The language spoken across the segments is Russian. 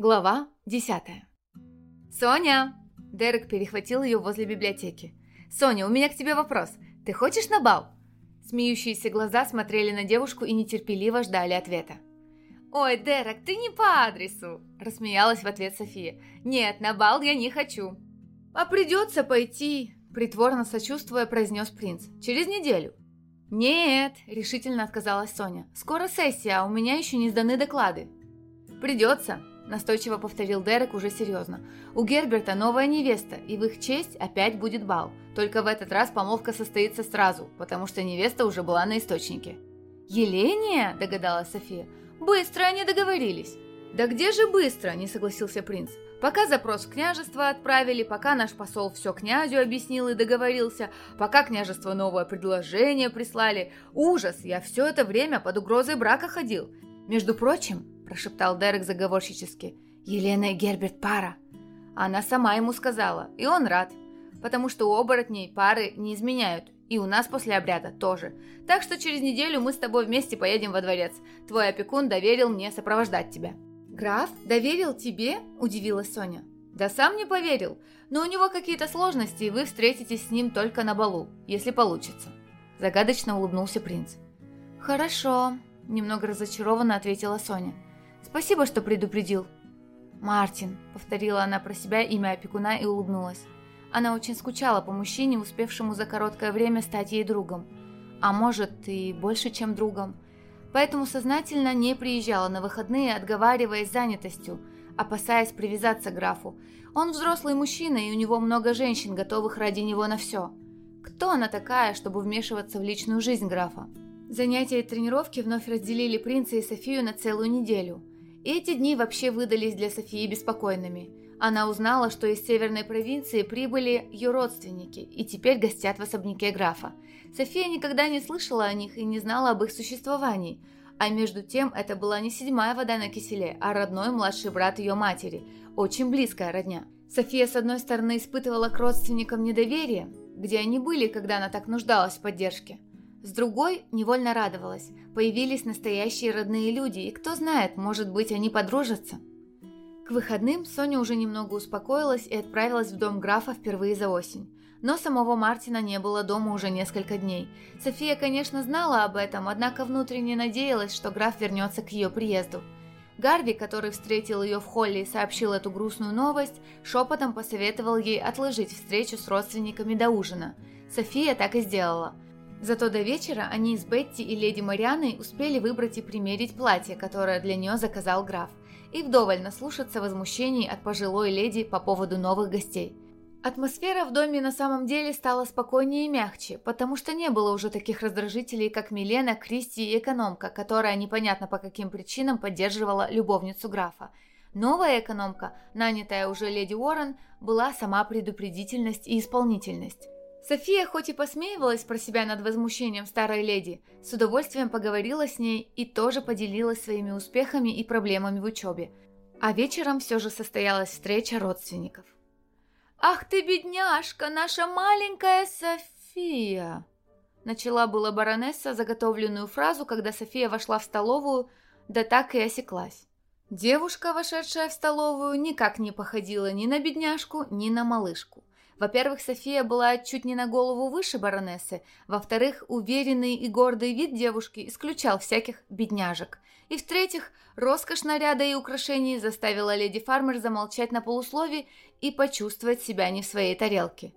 Глава 10 «Соня!» Дерек перехватил ее возле библиотеки. «Соня, у меня к тебе вопрос. Ты хочешь на бал?» Смеющиеся глаза смотрели на девушку и нетерпеливо ждали ответа. «Ой, Дерек, ты не по адресу!» – рассмеялась в ответ София. «Нет, на бал я не хочу». «А придется пойти», – притворно сочувствуя, произнес принц. «Через неделю». «Нет», – решительно отказалась Соня. «Скоро сессия, а у меня еще не сданы доклады». «Придется», настойчиво повторил Дерек уже серьезно. «У Герберта новая невеста, и в их честь опять будет бал. Только в этот раз помолвка состоится сразу, потому что невеста уже была на источнике». «Еления?» – догадалась София. «Быстро они договорились». «Да где же быстро?» – не согласился принц. Пока запрос в княжество отправили, пока наш посол все князю объяснил и договорился, пока княжество новое предложение прислали. Ужас, я все это время под угрозой брака ходил. Между прочим, прошептал Дерек заговорщически. «Елена и Герберт пара!» Она сама ему сказала, и он рад, потому что у оборотней пары не изменяют, и у нас после обряда тоже. Так что через неделю мы с тобой вместе поедем во дворец. Твой опекун доверил мне сопровождать тебя». «Граф доверил тебе?» – удивилась Соня. «Да сам не поверил, но у него какие-то сложности, и вы встретитесь с ним только на балу, если получится». Загадочно улыбнулся принц. «Хорошо», – немного разочарованно ответила Соня. Спасибо, что предупредил». «Мартин», — повторила она про себя имя опекуна и улыбнулась. Она очень скучала по мужчине, успевшему за короткое время стать ей другом. А может, и больше, чем другом. Поэтому сознательно не приезжала на выходные, отговариваясь занятостью, опасаясь привязаться к графу. Он взрослый мужчина, и у него много женщин, готовых ради него на все. Кто она такая, чтобы вмешиваться в личную жизнь графа? Занятия и тренировки вновь разделили принца и Софию на целую неделю – эти дни вообще выдались для Софии беспокойными. Она узнала, что из северной провинции прибыли ее родственники и теперь гостят в особняке графа. София никогда не слышала о них и не знала об их существовании. А между тем, это была не седьмая вода на киселе, а родной младший брат ее матери, очень близкая родня. София, с одной стороны, испытывала к родственникам недоверие, где они были, когда она так нуждалась в поддержке – с другой невольно радовалась. Появились настоящие родные люди, и кто знает, может быть, они подружатся. К выходным Соня уже немного успокоилась и отправилась в дом графа впервые за осень. Но самого Мартина не было дома уже несколько дней. София, конечно, знала об этом, однако внутренне надеялась, что граф вернется к ее приезду. Гарви, который встретил ее в холле и сообщил эту грустную новость, шепотом посоветовал ей отложить встречу с родственниками до ужина. София так и сделала – Зато до вечера они с Бетти и леди Марианой успели выбрать и примерить платье, которое для нее заказал граф, и вдоволь наслушаться возмущений от пожилой леди по поводу новых гостей. Атмосфера в доме на самом деле стала спокойнее и мягче, потому что не было уже таких раздражителей, как Милена, Кристи и экономка, которая непонятно по каким причинам поддерживала любовницу графа. Новая экономка, нанятая уже леди Уоррен, была сама предупредительность и исполнительность. София хоть и посмеивалась про себя над возмущением старой леди, с удовольствием поговорила с ней и тоже поделилась своими успехами и проблемами в учебе. А вечером все же состоялась встреча родственников. «Ах ты, бедняжка, наша маленькая София!» Начала была баронесса заготовленную фразу, когда София вошла в столовую, да так и осеклась. Девушка, вошедшая в столовую, никак не походила ни на бедняжку, ни на малышку. Во-первых, София была чуть не на голову выше баронессы. Во-вторых, уверенный и гордый вид девушки исключал всяких бедняжек. И в-третьих, роскошь наряда и украшений заставила леди Фармер замолчать на полуслове и почувствовать себя не в своей тарелке.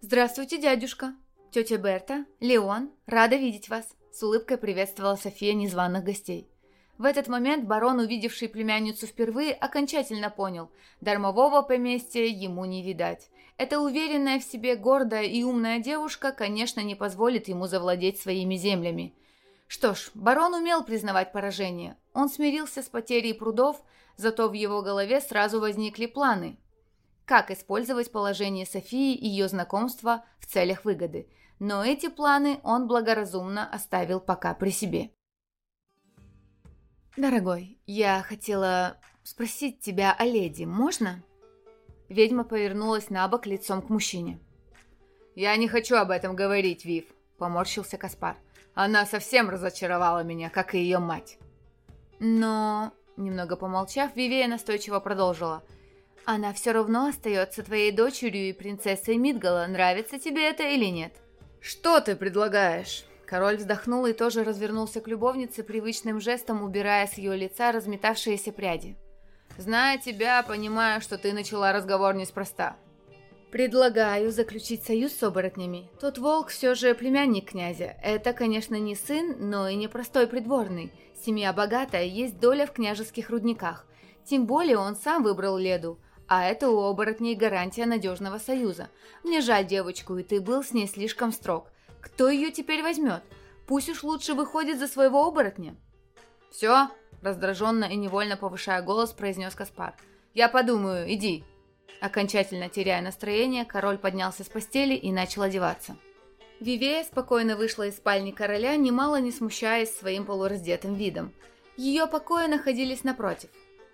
«Здравствуйте, дядюшка!» «Тетя Берта, Леон, рада видеть вас!» С улыбкой приветствовала София незваных гостей. В этот момент барон, увидевший племянницу впервые, окончательно понял – дармового поместья ему не видать. Эта уверенная в себе, гордая и умная девушка, конечно, не позволит ему завладеть своими землями. Что ж, барон умел признавать поражение. Он смирился с потерей прудов, зато в его голове сразу возникли планы. Как использовать положение Софии и ее знакомства в целях выгоды. Но эти планы он благоразумно оставил пока при себе. «Дорогой, я хотела спросить тебя о леди, можно?» Ведьма повернулась на бок лицом к мужчине. «Я не хочу об этом говорить, Вив», — поморщился Каспар. «Она совсем разочаровала меня, как и ее мать». «Но...» — Немного помолчав, Вивея настойчиво продолжила. «Она все равно остается твоей дочерью и принцессой Мидгала. Нравится тебе это или нет?» «Что ты предлагаешь?» Король вздохнул и тоже развернулся к любовнице, привычным жестом убирая с ее лица разметавшиеся пряди. «Зная тебя, понимаю, что ты начала разговор неспроста. «Предлагаю заключить союз с оборотнями. Тот волк все же племянник князя. Это, конечно, не сын, но и не простой придворный. Семья богатая, есть доля в княжеских рудниках. Тем более он сам выбрал Леду. А это у оборотней гарантия надежного союза. Мне жаль девочку, и ты был с ней слишком строг. Кто ее теперь возьмет? Пусть уж лучше выходит за своего оборотня». «Все?» – раздраженно и невольно повышая голос, произнес Каспар. «Я подумаю, иди». Окончательно теряя настроение, король поднялся с постели и начал одеваться. Вивея спокойно вышла из спальни короля, немало не смущаясь своим полураздетым видом. Ее покои находились напротив.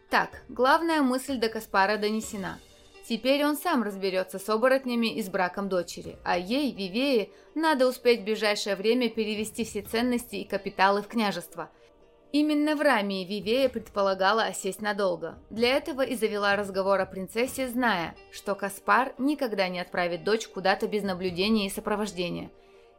Так, главная мысль до Каспара донесена. Теперь он сам разберется с оборотнями и с браком дочери, а ей, Вивее, надо успеть в ближайшее время перевести все ценности и капиталы в княжество – Именно в Рамии Вивея предполагала осесть надолго. Для этого и завела разговор о принцессе, зная, что Каспар никогда не отправит дочь куда-то без наблюдения и сопровождения.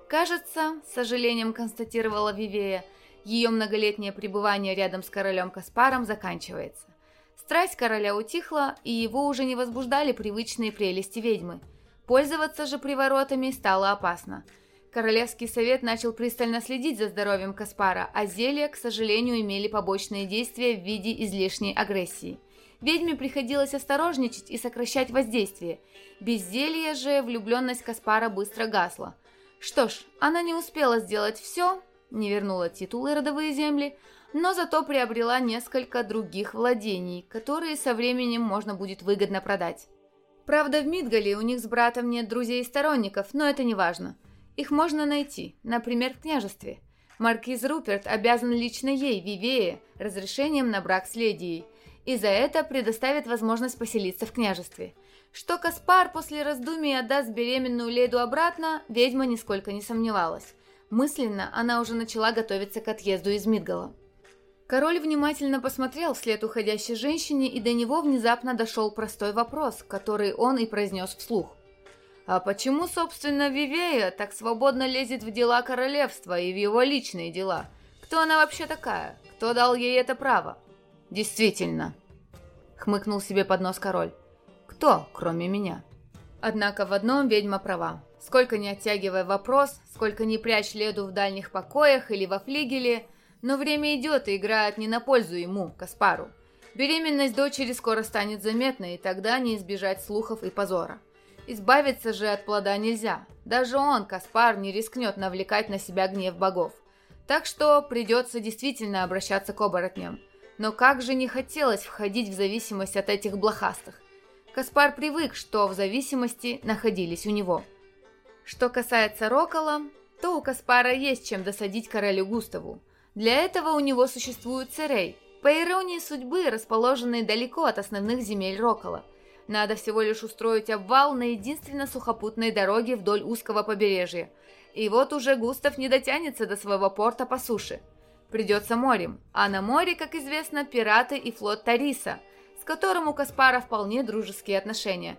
Кажется, с сожалением констатировала Вивея, ее многолетнее пребывание рядом с королем Каспаром заканчивается. Страсть короля утихла, и его уже не возбуждали привычные прелести ведьмы. Пользоваться же приворотами стало опасно – Королевский совет начал пристально следить за здоровьем Каспара, а зелья, к сожалению, имели побочные действия в виде излишней агрессии. Ведьме приходилось осторожничать и сокращать воздействие. Без зелья же влюбленность Каспара быстро гасла. Что ж, она не успела сделать все, не вернула титулы родовые земли, но зато приобрела несколько других владений, которые со временем можно будет выгодно продать. Правда, в Мидгале у них с братом нет друзей и сторонников, но это не важно. Их можно найти, например, в княжестве. Маркиз Руперт обязан лично ей, Вивее, разрешением на брак с ледией, и за это предоставит возможность поселиться в княжестве. Что Каспар после раздумий отдаст беременную леду обратно, ведьма нисколько не сомневалась. Мысленно она уже начала готовиться к отъезду из Мидгала. Король внимательно посмотрел вслед уходящей женщине, и до него внезапно дошел простой вопрос, который он и произнес вслух. А почему, собственно, Вивея так свободно лезет в дела королевства и в его личные дела? Кто она вообще такая? Кто дал ей это право? Действительно, хмыкнул себе под нос король. Кто, кроме меня? Однако в одном ведьма права. Сколько не оттягивая вопрос, сколько не прячь Леду в дальних покоях или во флигеле, но время идет и играет не на пользу ему, Каспару. Беременность дочери скоро станет заметной, и тогда не избежать слухов и позора. Избавиться же от плода нельзя. Даже он, Каспар, не рискнет навлекать на себя гнев богов. Так что придется действительно обращаться к оборотням. Но как же не хотелось входить в зависимость от этих блохастых. Каспар привык, что в зависимости находились у него. Что касается Рокола, то у Каспара есть чем досадить королю Густаву. Для этого у него существует Церей, по иронии судьбы, расположенный далеко от основных земель Рокола – надо всего лишь устроить обвал на единственно сухопутной дороге вдоль узкого побережья. И вот уже Густав не дотянется до своего порта по суше. Придется морем, а на море, как известно, пираты и флот Тариса, с которым у Каспара вполне дружеские отношения.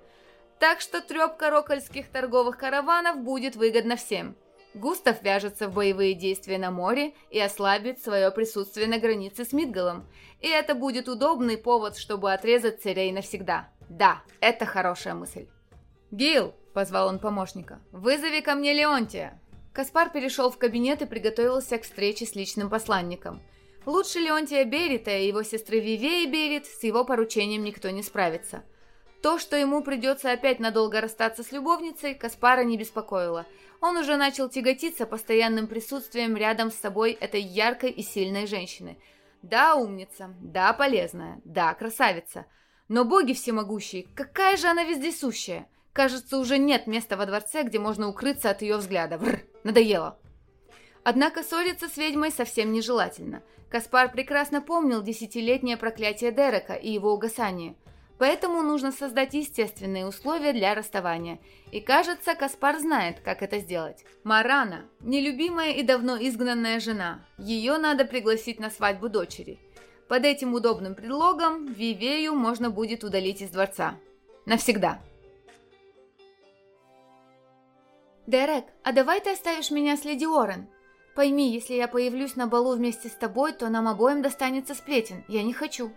Так что трепка рокольских торговых караванов будет выгодна всем. Густав вяжется в боевые действия на море и ослабит свое присутствие на границе с Мидгалом. И это будет удобный повод, чтобы отрезать царей навсегда. Да, это хорошая мысль. «Гил!» – позвал он помощника. «Вызови ко мне Леонтия!» Каспар перешел в кабинет и приготовился к встрече с личным посланником. Лучше Леонтия Берита и его сестры Вивеи Берит с его поручением никто не справится. То, что ему придется опять надолго расстаться с любовницей, Каспара не беспокоило. Он уже начал тяготиться постоянным присутствием рядом с собой этой яркой и сильной женщины. Да, умница, да, полезная, да, красавица – но боги всемогущие, какая же она вездесущая! Кажется, уже нет места во дворце, где можно укрыться от ее взгляда. Бррр, надоело. Однако ссориться с ведьмой совсем нежелательно. Каспар прекрасно помнил десятилетнее проклятие Дерека и его угасание. Поэтому нужно создать естественные условия для расставания. И кажется, Каспар знает, как это сделать. Марана – нелюбимая и давно изгнанная жена. Ее надо пригласить на свадьбу дочери. Под этим удобным предлогом Вивею можно будет удалить из дворца. Навсегда. «Дерек, а давай ты оставишь меня с леди Уоррен? Пойми, если я появлюсь на балу вместе с тобой, то нам обоим достанется сплетен. Я не хочу».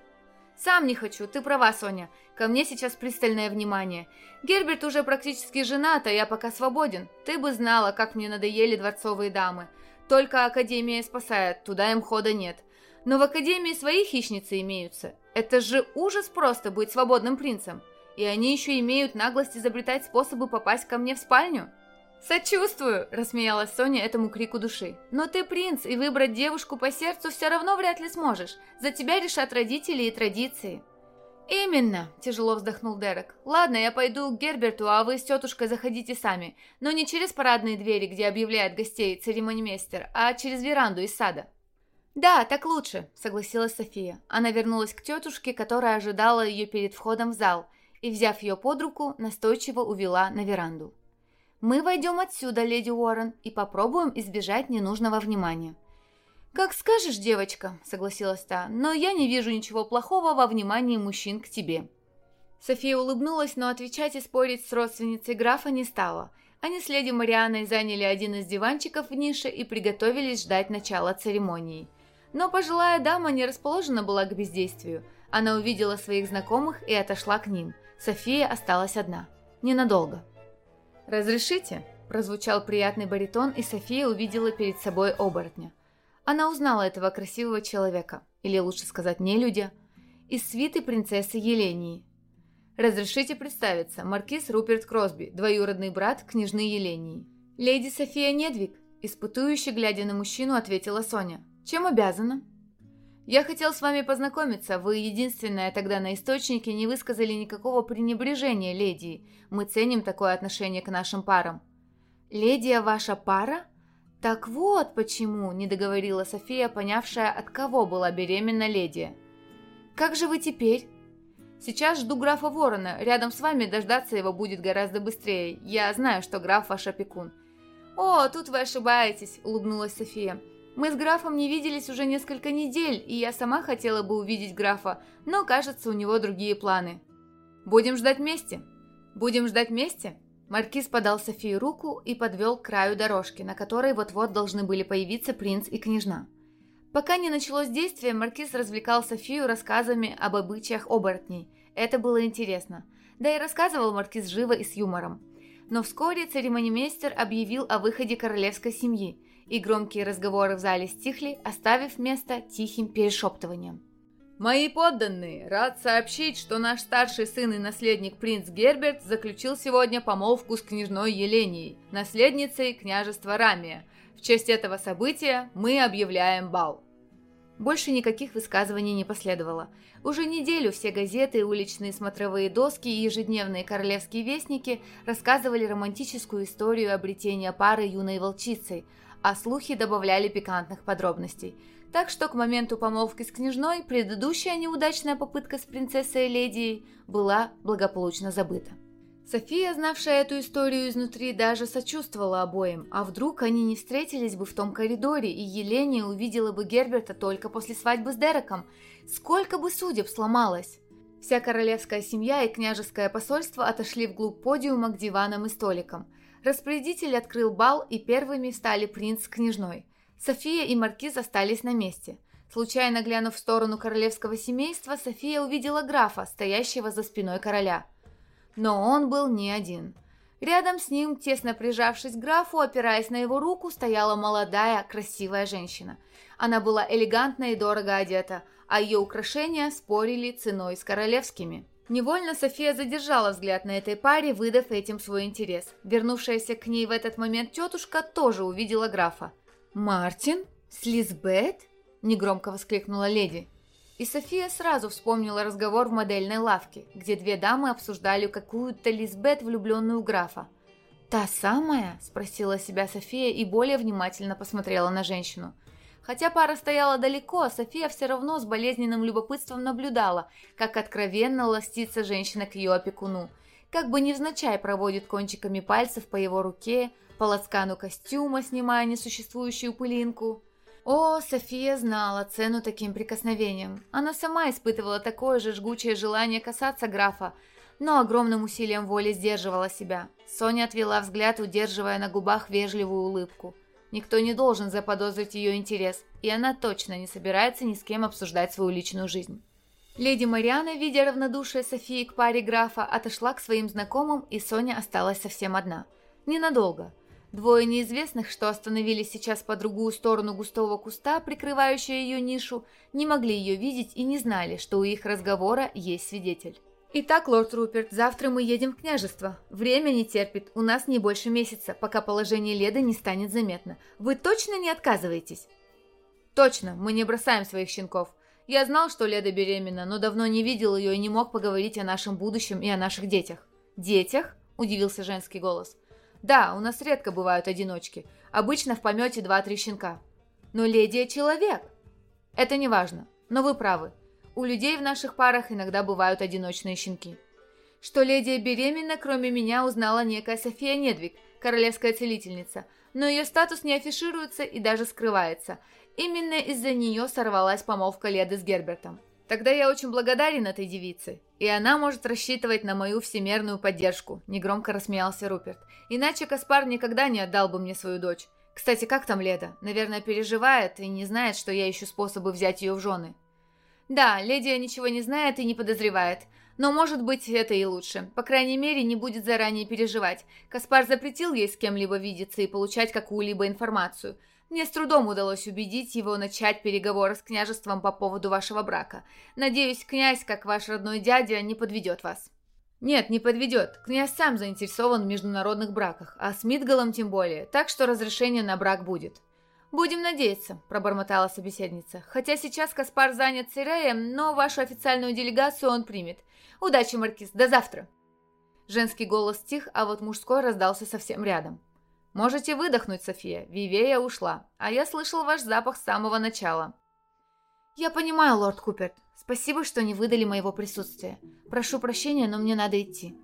«Сам не хочу, ты права, Соня. Ко мне сейчас пристальное внимание. Герберт уже практически женат, а я пока свободен. Ты бы знала, как мне надоели дворцовые дамы. Только Академия спасает, туда им хода нет. Но в Академии свои хищницы имеются. Это же ужас просто быть свободным принцем. И они еще имеют наглость изобретать способы попасть ко мне в спальню». «Сочувствую!» – рассмеялась Соня этому крику души. «Но ты принц, и выбрать девушку по сердцу все равно вряд ли сможешь. За тебя решат родители и традиции». «Именно!» – тяжело вздохнул Дерек. «Ладно, я пойду к Герберту, а вы с тетушкой заходите сами. Но не через парадные двери, где объявляет гостей церемонимейстер, а через веранду из сада». «Да, так лучше», – согласилась София. Она вернулась к тетушке, которая ожидала ее перед входом в зал, и, взяв ее под руку, настойчиво увела на веранду. Мы войдем отсюда, леди Уоррен, и попробуем избежать ненужного внимания». «Как скажешь, девочка», — согласилась та, «но я не вижу ничего плохого во внимании мужчин к тебе». София улыбнулась, но отвечать и спорить с родственницей графа не стала. Они с леди Марианой заняли один из диванчиков в нише и приготовились ждать начала церемонии. Но пожилая дама не расположена была к бездействию. Она увидела своих знакомых и отошла к ним. София осталась одна. Ненадолго. «Разрешите?» – прозвучал приятный баритон, и София увидела перед собой оборотня. Она узнала этого красивого человека, или лучше сказать нелюдя, из свиты принцессы Елении. «Разрешите представиться, маркиз Руперт Кросби, двоюродный брат княжны Елении». «Леди София Недвиг», – испытующе глядя на мужчину, ответила Соня. «Чем обязана?» «Я хотел с вами познакомиться. Вы единственная тогда на источнике не высказали никакого пренебрежения, леди. Мы ценим такое отношение к нашим парам». «Ледия ваша пара?» «Так вот почему», – не договорила София, понявшая, от кого была беременна леди. «Как же вы теперь?» «Сейчас жду графа Ворона. Рядом с вами дождаться его будет гораздо быстрее. Я знаю, что граф ваш опекун». «О, тут вы ошибаетесь», – улыбнулась София. Мы с графом не виделись уже несколько недель, и я сама хотела бы увидеть графа, но, кажется, у него другие планы. Будем ждать вместе. Будем ждать вместе? Маркиз подал Софии руку и подвел к краю дорожки, на которой вот-вот должны были появиться принц и княжна. Пока не началось действие, Маркиз развлекал Софию рассказами об обычаях оборотней. Это было интересно. Да и рассказывал Маркиз живо и с юмором. Но вскоре церемонимейстер объявил о выходе королевской семьи – и громкие разговоры в зале стихли, оставив место тихим перешептыванием. «Мои подданные, рад сообщить, что наш старший сын и наследник принц Герберт заключил сегодня помолвку с княжной Еленией, наследницей княжества Рамия. В честь этого события мы объявляем бал». Больше никаких высказываний не последовало. Уже неделю все газеты, уличные смотровые доски и ежедневные королевские вестники рассказывали романтическую историю обретения пары юной волчицей – а слухи добавляли пикантных подробностей. Так что к моменту помолвки с княжной предыдущая неудачная попытка с принцессой Ледией была благополучно забыта. София, знавшая эту историю изнутри, даже сочувствовала обоим, а вдруг они не встретились бы в том коридоре, и Елене увидела бы Герберта только после свадьбы с Дереком. Сколько бы судеб сломалось! Вся королевская семья и княжеское посольство отошли вглубь подиума к диванам и столикам – Распорядитель открыл бал, и первыми стали принц с княжной. София и маркиз остались на месте. Случайно глянув в сторону королевского семейства, София увидела графа, стоящего за спиной короля. Но он был не один. Рядом с ним, тесно прижавшись к графу, опираясь на его руку, стояла молодая, красивая женщина. Она была элегантна и дорого одета, а ее украшения спорили ценой с королевскими. Невольно София задержала взгляд на этой паре, выдав этим свой интерес. Вернувшаяся к ней в этот момент тетушка тоже увидела графа. «Мартин? С Лизбет?» – негромко воскликнула леди. И София сразу вспомнила разговор в модельной лавке, где две дамы обсуждали какую-то Лизбет, влюбленную графа. «Та самая?» – спросила себя София и более внимательно посмотрела на женщину – Хотя пара стояла далеко, София все равно с болезненным любопытством наблюдала, как откровенно ластится женщина к ее опекуну, как бы невзначай проводит кончиками пальцев по его руке, по лацкану костюма, снимая несуществующую пылинку. О, София знала цену таким прикосновениям. Она сама испытывала такое же жгучее желание касаться графа, но огромным усилием воли сдерживала себя. Соня отвела взгляд, удерживая на губах вежливую улыбку. Никто не должен заподозрить ее интерес, и она точно не собирается ни с кем обсуждать свою личную жизнь. Леди Мариана, видя равнодушие Софии к паре графа, отошла к своим знакомым, и Соня осталась совсем одна. Ненадолго. Двое неизвестных, что остановились сейчас по другую сторону густого куста, прикрывающего ее нишу, не могли ее видеть и не знали, что у их разговора есть свидетель. «Итак, лорд Руперт, завтра мы едем в княжество. Время не терпит, у нас не больше месяца, пока положение Леды не станет заметно. Вы точно не отказываетесь?» «Точно, мы не бросаем своих щенков. Я знал, что Леда беременна, но давно не видел ее и не мог поговорить о нашем будущем и о наших детях». «Детях?» – удивился женский голос. «Да, у нас редко бывают одиночки. Обычно в помете два-три щенка». «Но леди – человек!» «Это не важно, но вы правы. У людей в наших парах иногда бывают одиночные щенки. Что леди беременна, кроме меня, узнала некая София Недвиг, королевская целительница, но ее статус не афишируется и даже скрывается. Именно из-за нее сорвалась помолвка Леды с Гербертом. Тогда я очень благодарен этой девице, и она может рассчитывать на мою всемерную поддержку», – негромко рассмеялся Руперт. «Иначе Каспар никогда не отдал бы мне свою дочь. Кстати, как там Леда? Наверное, переживает и не знает, что я ищу способы взять ее в жены». Да, леди ничего не знает и не подозревает. Но, может быть, это и лучше. По крайней мере, не будет заранее переживать. Каспар запретил ей с кем-либо видеться и получать какую-либо информацию. Мне с трудом удалось убедить его начать переговоры с княжеством по поводу вашего брака. Надеюсь, князь, как ваш родной дядя, не подведет вас. Нет, не подведет. Князь сам заинтересован в международных браках, а с Мидгалом тем более, так что разрешение на брак будет. «Будем надеяться», – пробормотала собеседница. «Хотя сейчас Каспар занят Сиреем, но вашу официальную делегацию он примет. Удачи, Маркиз, до завтра!» Женский голос стих, а вот мужской раздался совсем рядом. «Можете выдохнуть, София. Вивея ушла, а я слышал ваш запах с самого начала». «Я понимаю, лорд Куперт. Спасибо, что не выдали моего присутствия. Прошу прощения, но мне надо идти».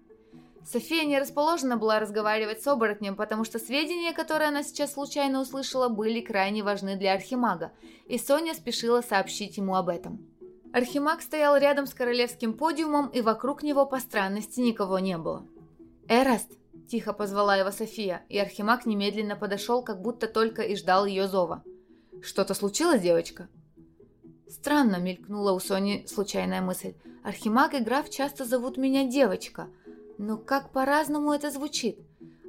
София не расположена была разговаривать с оборотнем, потому что сведения, которые она сейчас случайно услышала, были крайне важны для Архимага, и Соня спешила сообщить ему об этом. Архимаг стоял рядом с королевским подиумом, и вокруг него по странности никого не было. «Эраст!» – тихо позвала его София, и Архимаг немедленно подошел, как будто только и ждал ее зова. «Что-то случилось, девочка?» Странно мелькнула у Сони случайная мысль. «Архимаг и граф часто зовут меня девочка», – но как по-разному это звучит.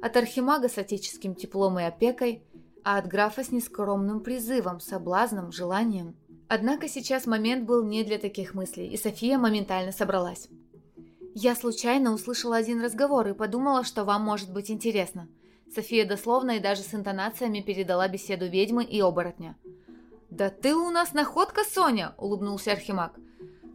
От архимага с отеческим теплом и опекой, а от графа с нескромным призывом, соблазном, желанием. Однако сейчас момент был не для таких мыслей, и София моментально собралась. «Я случайно услышала один разговор и подумала, что вам может быть интересно». София дословно и даже с интонациями передала беседу ведьмы и оборотня. «Да ты у нас находка, Соня!» – улыбнулся Архимаг.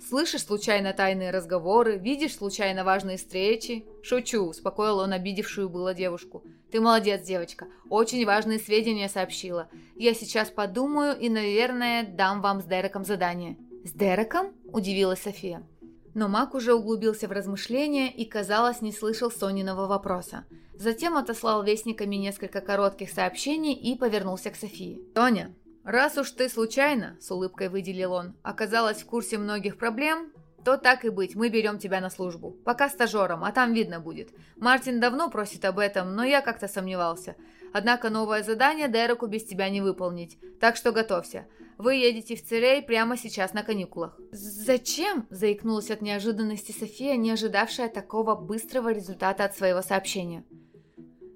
Слышишь случайно тайные разговоры, видишь случайно важные встречи. Шучу, успокоил он обидевшую было девушку. Ты молодец, девочка. Очень важные сведения сообщила. Я сейчас подумаю и, наверное, дам вам с Дереком задание. С Дереком? Удивилась София. Но маг уже углубился в размышления и, казалось, не слышал Сониного вопроса. Затем отослал вестниками несколько коротких сообщений и повернулся к Софии. «Соня, «Раз уж ты случайно, — с улыбкой выделил он, — оказалась в курсе многих проблем, то так и быть, мы берем тебя на службу. Пока стажером, а там видно будет. Мартин давно просит об этом, но я как-то сомневался. Однако новое задание Дереку без тебя не выполнить, так что готовься. Вы едете в Цирей прямо сейчас на каникулах». «Зачем?» – заикнулась от неожиданности София, не ожидавшая такого быстрого результата от своего сообщения.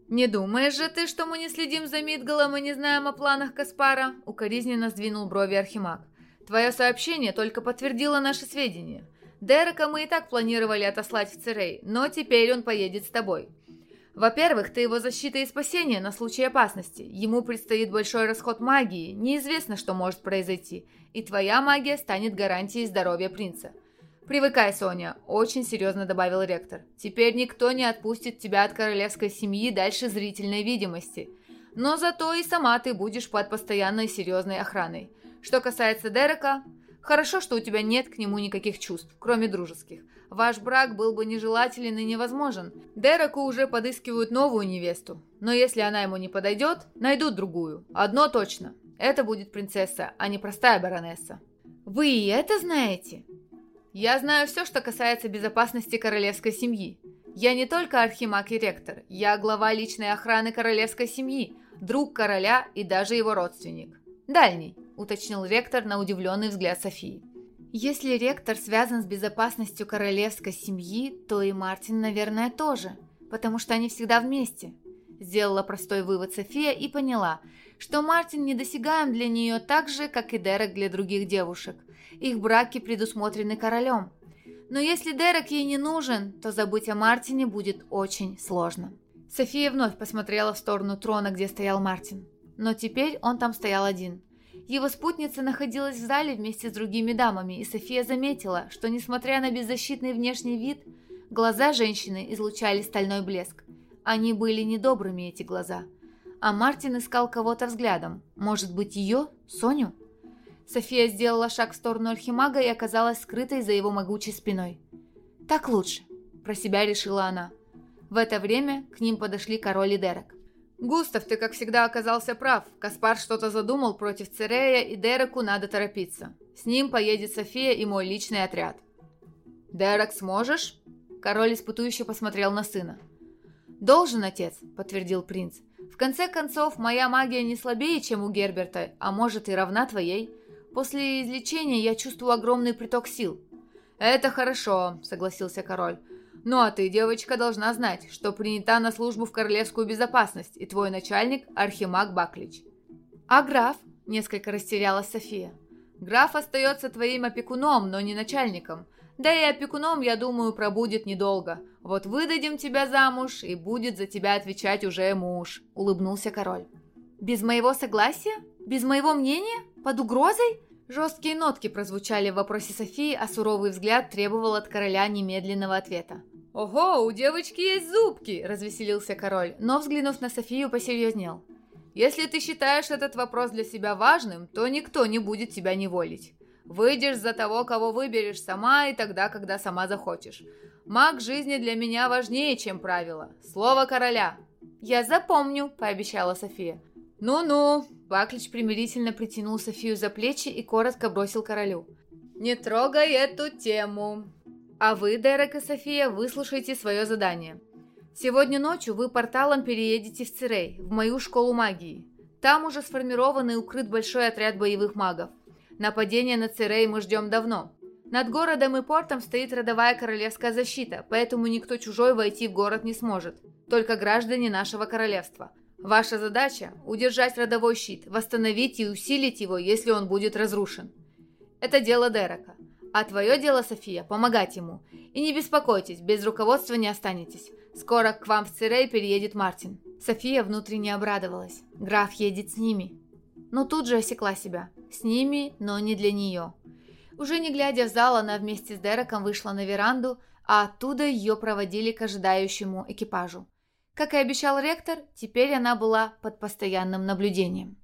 «Не думаешь же ты, что мы не следим за Мидгалом и не знаем о планах Каспара?» — укоризненно сдвинул брови Архимаг. «Твое сообщение только подтвердило наши сведения. Дерека мы и так планировали отослать в Церей, но теперь он поедет с тобой. Во-первых, ты его защита и спасение на случай опасности. Ему предстоит большой расход магии, неизвестно, что может произойти, и твоя магия станет гарантией здоровья принца. «Привыкай, Соня», – очень серьезно добавил ректор. «Теперь никто не отпустит тебя от королевской семьи дальше зрительной видимости. Но зато и сама ты будешь под постоянной серьезной охраной. Что касается Дерека, хорошо, что у тебя нет к нему никаких чувств, кроме дружеских. Ваш брак был бы нежелателен и невозможен. Дереку уже подыскивают новую невесту. Но если она ему не подойдет, найдут другую. Одно точно. Это будет принцесса, а не простая баронесса». «Вы и это знаете?» «Я знаю все, что касается безопасности королевской семьи. Я не только архимаг и ректор, я глава личной охраны королевской семьи, друг короля и даже его родственник. Дальний», — уточнил ректор на удивленный взгляд Софии. «Если ректор связан с безопасностью королевской семьи, то и Мартин, наверное, тоже, потому что они всегда вместе», — сделала простой вывод София и поняла, что Мартин недосягаем для нее так же, как и Дерек для других девушек. Их браки предусмотрены королем. Но если Дерек ей не нужен, то забыть о Мартине будет очень сложно. София вновь посмотрела в сторону трона, где стоял Мартин. Но теперь он там стоял один. Его спутница находилась в зале вместе с другими дамами, и София заметила, что, несмотря на беззащитный внешний вид, глаза женщины излучали стальной блеск. Они были недобрыми, эти глаза. А Мартин искал кого-то взглядом. Может быть, ее? Соню? София сделала шаг в сторону Архимага и оказалась скрытой за его могучей спиной. «Так лучше», – про себя решила она. В это время к ним подошли король и Дерек. «Густав, ты, как всегда, оказался прав. Каспар что-то задумал против Церея, и Дереку надо торопиться. С ним поедет София и мой личный отряд». «Дерек, сможешь?» Король испытующе посмотрел на сына. «Должен, отец», – подтвердил принц. «В конце концов, моя магия не слабее, чем у Герберта, а может и равна твоей. После излечения я чувствую огромный приток сил». «Это хорошо», — согласился король. «Ну а ты, девочка, должна знать, что принята на службу в королевскую безопасность, и твой начальник — Архимаг Баклич». «А граф?» — несколько растерялась София. «Граф остается твоим опекуном, но не начальником. Да и опекуном, я думаю, пробудет недолго. Вот выдадим тебя замуж, и будет за тебя отвечать уже муж», — улыбнулся король. «Без моего согласия? Без моего мнения? Под угрозой?» Жесткие нотки прозвучали в вопросе Софии, а суровый взгляд требовал от короля немедленного ответа. «Ого, у девочки есть зубки!» – развеселился король, но, взглянув на Софию, посерьезнел. «Если ты считаешь этот вопрос для себя важным, то никто не будет тебя неволить. Выйдешь за того, кого выберешь сама и тогда, когда сама захочешь. Маг жизни для меня важнее, чем правило. Слово короля!» «Я запомню», – пообещала София. «Ну-ну!» Баклич примирительно притянул Софию за плечи и коротко бросил королю. «Не трогай эту тему!» «А вы, Дерек и София, выслушайте свое задание. Сегодня ночью вы порталом переедете в Цирей, в мою школу магии. Там уже сформирован и укрыт большой отряд боевых магов. Нападение на Цирей мы ждем давно. Над городом и портом стоит родовая королевская защита, поэтому никто чужой войти в город не сможет, только граждане нашего королевства. Ваша задача – удержать родовой щит, восстановить и усилить его, если он будет разрушен. Это дело Дерека. А твое дело, София, помогать ему. И не беспокойтесь, без руководства не останетесь. Скоро к вам в Цирей переедет Мартин. София внутренне обрадовалась. Граф едет с ними. Но тут же осекла себя. С ними, но не для нее. Уже не глядя в зал, она вместе с Дереком вышла на веранду, а оттуда ее проводили к ожидающему экипажу. Как и обещал ректор, теперь она была под постоянным наблюдением.